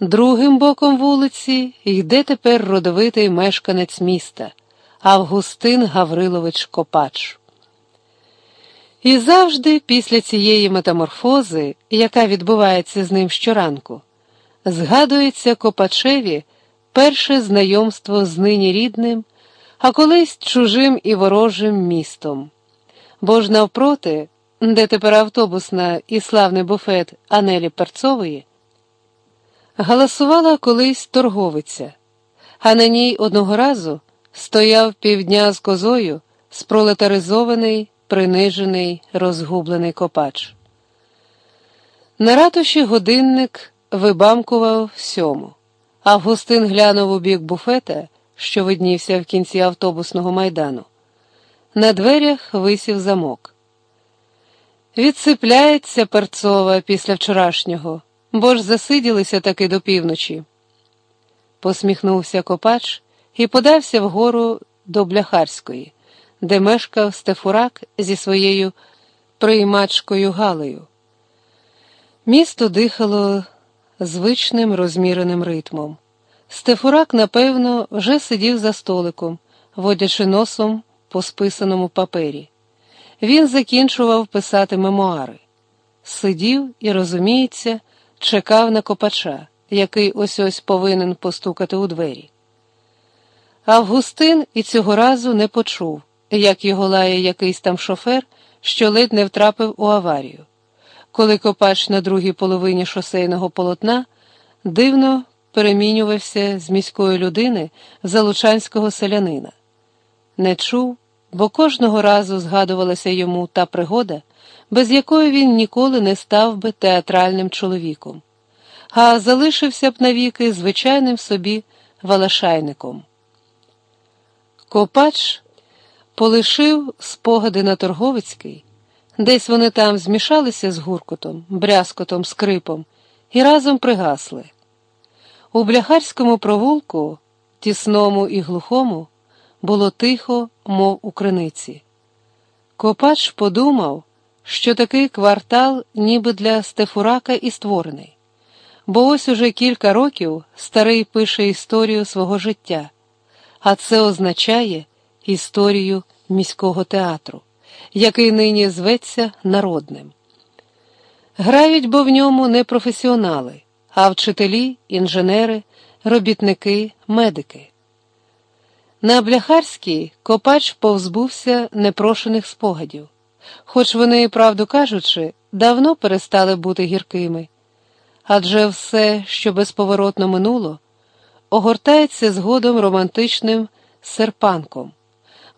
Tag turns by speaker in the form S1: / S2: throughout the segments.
S1: Другим боком вулиці йде тепер родовитий мешканець міста Августин Гаврилович Копач. І завжди після цієї метаморфози, яка відбувається з ним щоранку, згадується Копачеві перше знайомство з нині рідним, а колись чужим і ворожим містом. Бо ж навпроти, де тепер автобусна і славний буфет Анелі Перцової, галасувала колись торговиця, а на ній одного разу стояв півдня з козою спролетаризований, принижений, розгублений копач. На ратуші годинник вибамкував сьому. Августин глянув у бік буфета, що виднівся в кінці автобусного майдану. На дверях висів замок. Відсипляється перцова після вчорашнього, бо ж засиділися таки до півночі. Посміхнувся копач і подався вгору до Бляхарської, де мешкав Стефурак зі своєю приймачкою Галею. Місто дихало звичним розміреним ритмом. Стефурак, напевно, вже сидів за столиком, водячи носом по списаному папері. Він закінчував писати мемуари. Сидів і, розуміється, чекав на копача, який ось ось повинен постукати у двері. Августин і цього разу не почув, як його лає якийсь там шофер, що ледь не втрапив у аварію. Коли копач на другій половині шосейного полотна дивно перемінювався з міської людини в залучанського селянина. Не чув, бо кожного разу згадувалася йому та пригода, без якої він ніколи не став би театральним чоловіком, а залишився б навіки звичайним собі валашайником. Копач полишив спогади на Торговицький, десь вони там змішалися з гуркотом, брязкотом, скрипом і разом пригасли. У бляхарському провулку, тісному і глухому, було тихо, мов у криниці. Копач подумав, що такий квартал ніби для Стефурака і створений, бо ось уже кілька років старий пише історію свого життя, а це означає історію міського театру, який нині зветься народним. Грають бо в ньому не професіонали а вчителі, інженери, робітники, медики. На Бляхарській Копач повзбувся непрошених спогадів, хоч вони, правду кажучи, давно перестали бути гіркими, адже все, що безповоротно минуло, огортається згодом романтичним серпанком,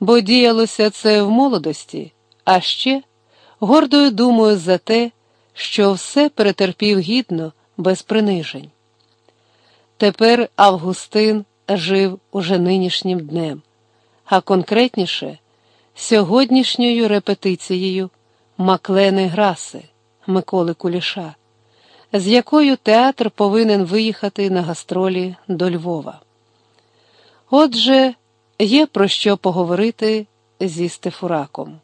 S1: бо діялося це в молодості, а ще гордою думою за те, що все перетерпів гідно без принижень. Тепер Августин жив уже нинішнім днем, а конкретніше сьогоднішньою репетицією Маклени Граси Миколи Куліша, з якою театр повинен виїхати на гастролі до Львова. Отже, є про що поговорити зі Стефураком.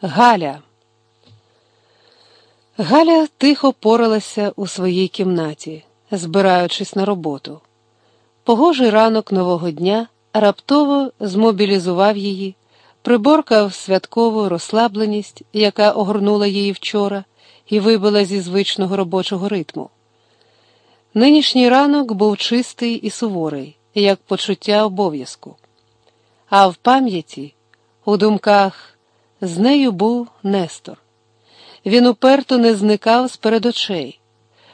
S1: Галя. Галя тихо поралася у своїй кімнаті, збираючись на роботу. Погожий ранок нового дня раптово змобілізував її, приборкав святкову розслабленість, яка огорнула її вчора і вибила зі звичного робочого ритму. Нинішній ранок був чистий і суворий, як почуття обов'язку. А в пам'яті, у думках, з нею був Нестор. Він уперто не зникав з перед очей,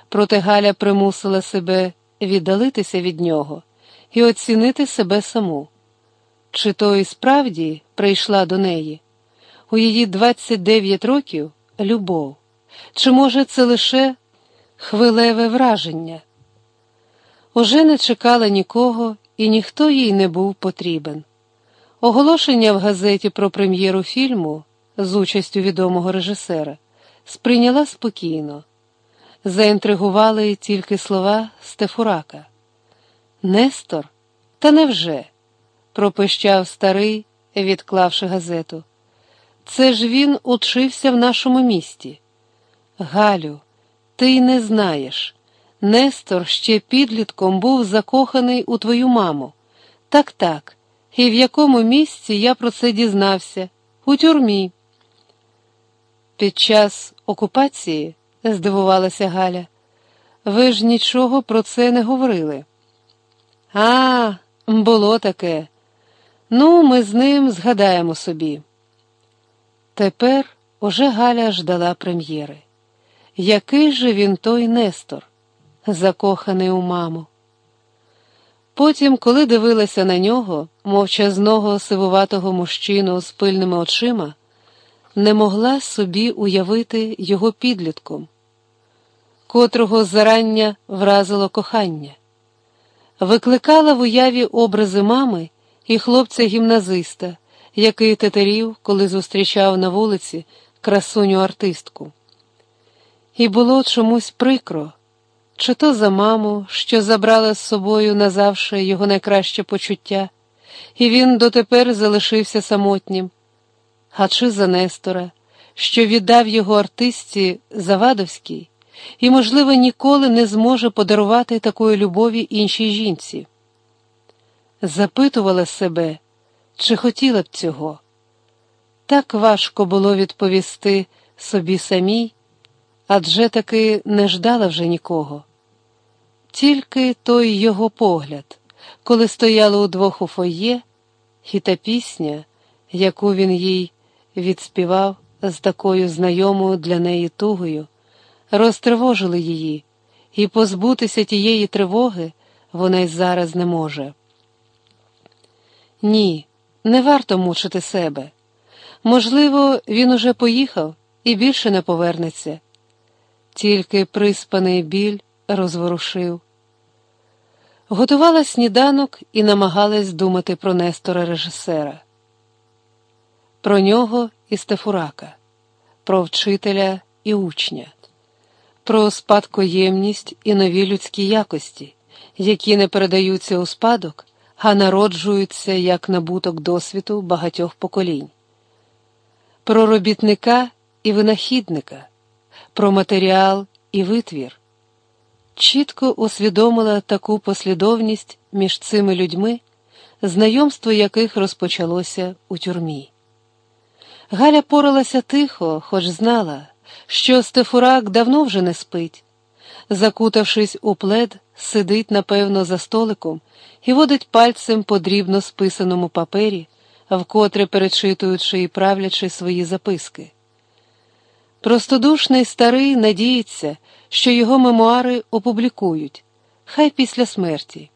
S1: проте Галя примусила себе віддалитися від нього і оцінити себе саму. Чи то і справді прийшла до неї? У її 29 років любов, чи, може, це лише хвилеве враження? Уже не чекала нікого, і ніхто їй не був потрібен. Оголошення в газеті про прем'єру фільму з участю відомого режисера сприйняла спокійно, заінтригували тільки слова Стефурака. Нестор, та невже? пропищав старий, відклавши газету. Це ж він учився в нашому місті. Галю, Ти й не знаєш. Нестор ще підлітком був закоханий у твою маму. Так, так. І в якому місці я про це дізнався? У тюрмі. Під час окупації, здивувалася Галя, ви ж нічого про це не говорили. А, було таке. Ну, ми з ним згадаємо собі. Тепер уже Галя ждала прем'єри. Який же він той Нестор, закоханий у маму? Потім, коли дивилася на нього, мовчазного сивуватого мужчину з пильними очима, не могла собі уявити його підлітком, котрого зарання вразило кохання, викликала в уяві образи мами і хлопця-гімназиста, який тетерів, коли зустрічав на вулиці красуню артистку. І було чомусь прикро, чи то за маму, що забрала з собою назавше його найкраще почуття, і він дотепер залишився самотнім, а чи за Нестора, що віддав його артистці Завадовській і, можливо, ніколи не зможе подарувати такої любові іншій жінці. Запитувала себе, чи хотіла б цього. Так важко було відповісти собі самій, адже таки не ждала вже нікого. Тільки той його погляд, коли стояли удвох у фоє, і та пісня, яку він їй відспівав з такою знайомою для неї тугою, розтривожили її, і позбутися тієї тривоги вона й зараз не може. Ні, не варто мучити себе. Можливо, він уже поїхав і більше не повернеться. Тільки приспаний біль розворушив. Готувала сніданок і намагалась думати про Нестора режисера, про нього і Стефурака, про вчителя і учня, про спадкоємність і нові людські якості, які не передаються у спадок, а народжуються як набуток досвіду багатьох поколінь, про робітника і винахідника, про матеріал і витвір. Чітко усвідомила таку послідовність між цими людьми, знайомство яких розпочалося у тюрмі. Галя поралася тихо, хоч знала, що Стефурак давно вже не спить. Закутавшись у плед, сидить, напевно, за столиком і водить пальцем по дрібно списаному папері, вкотре перечитуючи і правлячи свої записки. Простодушний старий надіється, що його мемуари опублікують, хай після смерті.